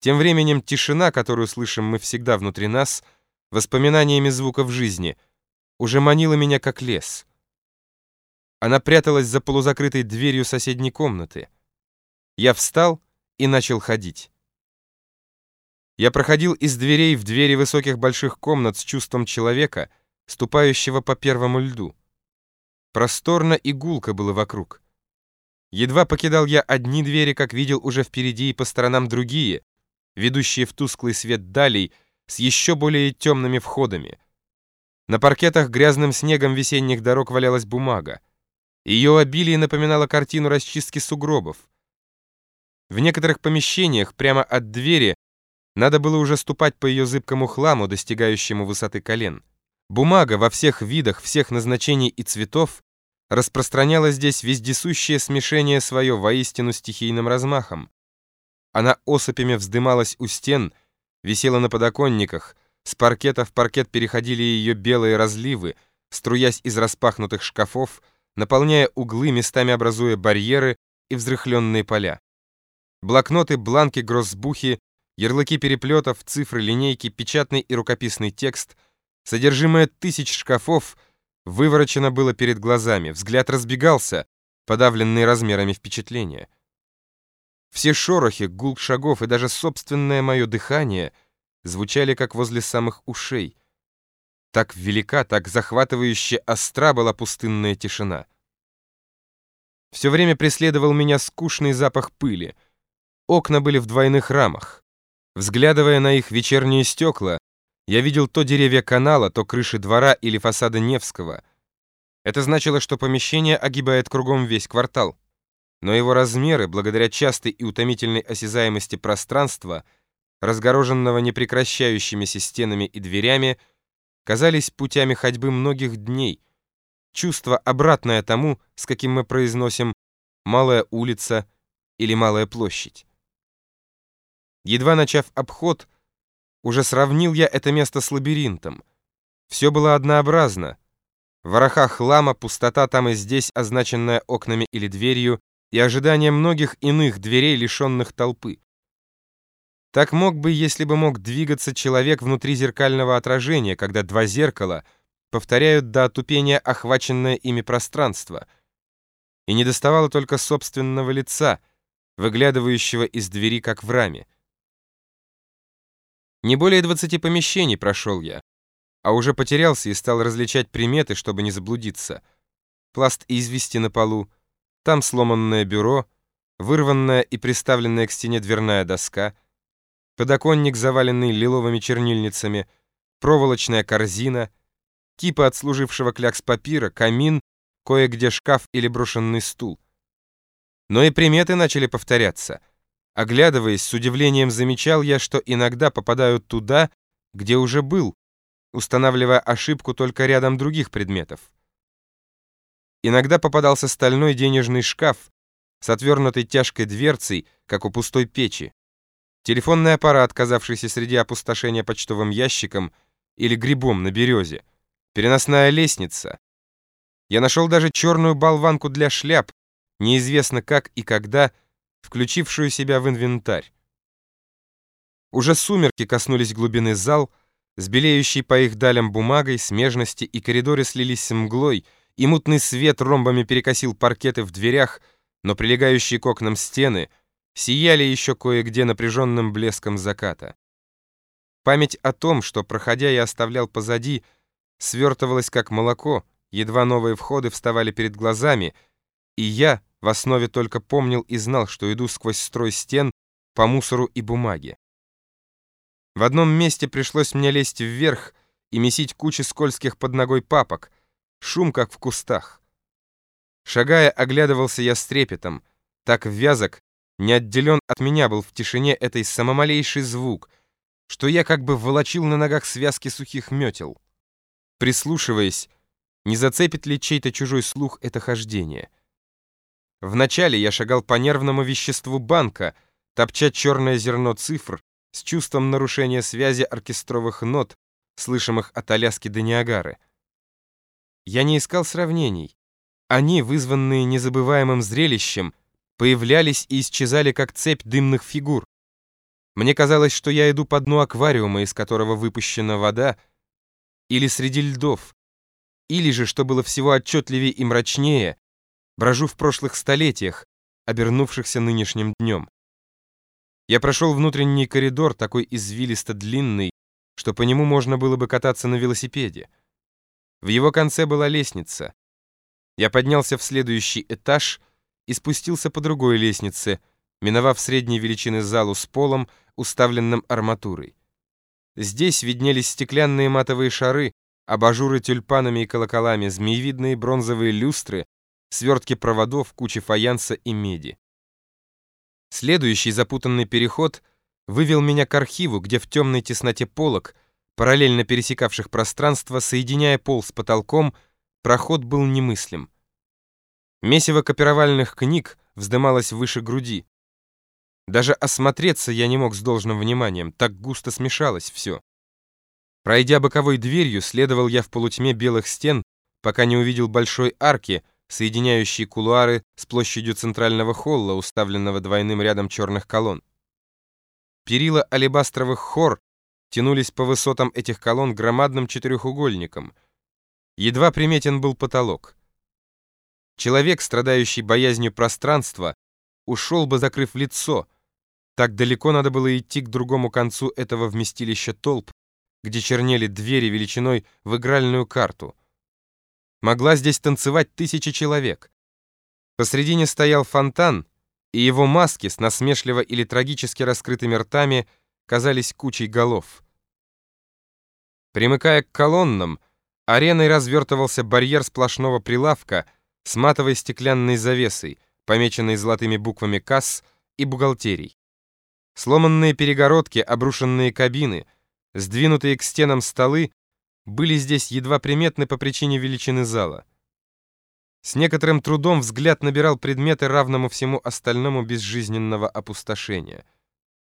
Тем временем тишина, которую слышим мы всегда внутри нас, воспоминаниями звуков жизни, уже манила меня как лес. Она пряталась за полузакрытой дверью соседней комнаты. Я встал и начал ходить. Я проходил из дверей в двери высоких больших комнат с чувством человека, ступающего по первому льду. Просторно и гулко было вокруг. Едва покидал я одни двери, как видел уже впереди и по сторонам другие, ведущие в тусклый свет далей с еще более темными входами. На паркетах грязным снегом весенних дорог валялась бумага. Ее обилие напоминало картину расчистки сугробов. В некоторых помещениях прямо от двери надо было уже ступать по ее зыбкому хламу, достигающему высоты колен. Бумага во всех видах, всех назначений и цветов распространяла здесь вездесущее смешение свое воистину стихийным размахом. Она осыпями вздымалась у стен, висела на подоконниках, с паркета в паркет переходили ее белые разливы, струясь из распахнутых шкафов, наполняя углы, местами образуя барьеры и взрыхленные поля. Блокноты, бланки, гроссбухи, ярлыки переплетов, цифры, линейки, печатный и рукописный текст, содержимое тысяч шкафов выворочено было перед глазами, взгляд разбегался, подавленный размерами впечатления. Все шорохи, гул шагов и даже собственное мое дыхание звучали как возле самых ушей. Так велика, так захватывающе остра была пустынная тишина. Все время преследовал меня скучный запах пыли. Окна были в двойных рамах. Взглядывая на их вечерние стекла, я видел то деревья канала, то крыши двора или фасада Невского. Это значило, что помещение огибает кругом весь квартал но его размеры, благодаря частой и утомительной осязаемости пространства, разгороженного непрекращающимися стенами и дверями, казались путями ходьбы многих дней, чувство, обратное тому, с каким мы произносим «малая улица» или «малая площадь». Едва начав обход, уже сравнил я это место с лабиринтом. Все было однообразно. Вороха хлама, пустота там и здесь, означенная окнами или дверью, и ожидание многих иных дверей, лишенных толпы. Так мог бы, если бы мог двигаться человек внутри зеркального отражения, когда два зеркала повторяют до отупения охваченное ими пространство. И не доставало только собственного лица, выглядывающего из двери, как в раме. Не более двадцати помещений прошел я, а уже потерялся и стал различать приметы, чтобы не заблудиться. Пласт извести на полу, там сломанное бюро, вырванная и приставленная к стене дверная доска, подоконник, заваленный лиловыми чернильницами, проволочная корзина, типа отслужившего клякс папира, камин, кое-где шкаф или брошенный стул. Но и приметы начали повторяться. Оглядываясь, с удивлением замечал я, что иногда попадаю туда, где уже был, устанавливая ошибку только рядом других предметов. Иногда попадался стальной денежный шкаф с отвернутой тяжкой дверцей, как у пустой печи. Телефонный аппарат, оказавшийся среди опустошения почтовым ящиком или грибом на березе. Переносная лестница. Я нашел даже черную болванку для шляп, неизвестно как и когда, включившую себя в инвентарь. Уже сумерки коснулись глубины зал, с белеющей по их далям бумагой, смежности и коридоры слились с мглой — и мутный свет ромбами перекосил паркеты в дверях, но прилегающие к окнам стены сияли еще кое-где напряженным блеском заката. Память о том, что, проходя, я оставлял позади, свертывалась как молоко, едва новые входы вставали перед глазами, и я в основе только помнил и знал, что иду сквозь строй стен по мусору и бумаге. В одном месте пришлось мне лезть вверх и месить кучи скользких под ногой папок — шум, как в кустах. Шагая, оглядывался я с трепетом, так вязок, не отделен от меня был в тишине этой самомалейший звук, что я как бы волочил на ногах связки сухих метел. Прислушиваясь, не зацепит ли чей-то чужой слух это хождение. Вначале я шагал по нервному веществу банка, топча черное зерно цифр с чувством нарушения связи оркестровых нот, слышимых от Аляски до Ниагары. Я не искал сравнений. Они, вызванные незабываемым зрелищем, появлялись и исчезали, как цепь дымных фигур. Мне казалось, что я иду по дну аквариума, из которого выпущена вода, или среди льдов, или же, что было всего отчетливее и мрачнее, брожу в прошлых столетиях, обернувшихся нынешним днем. Я прошел внутренний коридор, такой извилисто-длинный, что по нему можно было бы кататься на велосипеде. В его конце была лестница. Я поднялся в следующий этаж и спустился по другой лестнице, миновав средней величины залу с полом, уставленным арматурой. Здесь виднелись стеклянные матовые шары, абажуры тюльпанами и колоколами, змеевидные бронзовые люстры, свертки проводов, кучи фаянса и меди. Следующий запутанный переход вывел меня к архиву, где в темной тесноте полок, параллельно пересекавших пространство, соединяя пол с потолком, проход был немыслим. Месиво копировальных книг вздымалось выше груди. Даже осмотреться я не мог с должным вниманием, так густо смешалось все. Пройдя боковой дверью, следовал я в полутьме белых стен, пока не увидел большой арки, соединяющей кулуары с площадью центрального холла, уставленного двойным рядом черных колонн. Перила алебастровых хор тянулись по высотам этих колонн громадным четырехугольником. Едва приметен был потолок. Человек, страдающий боязнью пространства, ушел бы, закрыв лицо. Так далеко надо было идти к другому концу этого вместилища толп, где чернели двери величиной в игральную карту. Могла здесь танцевать тысячи человек. Посредине стоял фонтан, и его маски с насмешливо или трагически раскрытыми ртами казались кучей голов. Примыкая к колоннам, ареной развертывался барьер сплошного прилавка с матовой стеклянной завесой, помеченной золотыми буквами касс и бухгалтерий. Сломанные перегородки, обрушенные кабины, сдвинутые к стенам столы были здесь едва приметны по причине величины зала. С некоторым трудом взгляд набирал предметы равному всему остальному безжизненного опустошения —